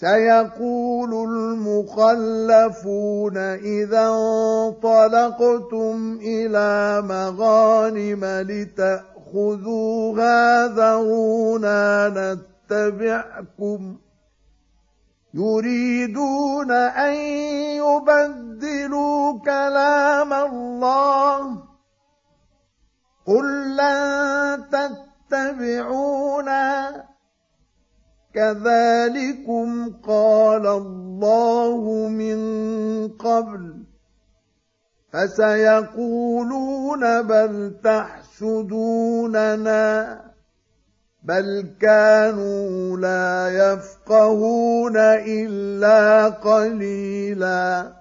سيقول المخلفون إذا انطلقتم إلى مغانم لتأخذوها ذرونا نتبعكم يريدون أن يبدلوا كلام الله قل لن تتبعونا كذلكم قال الله من قبل فسيقولون بل تحسدوننا بل كانوا لا يفقهون الا قليلا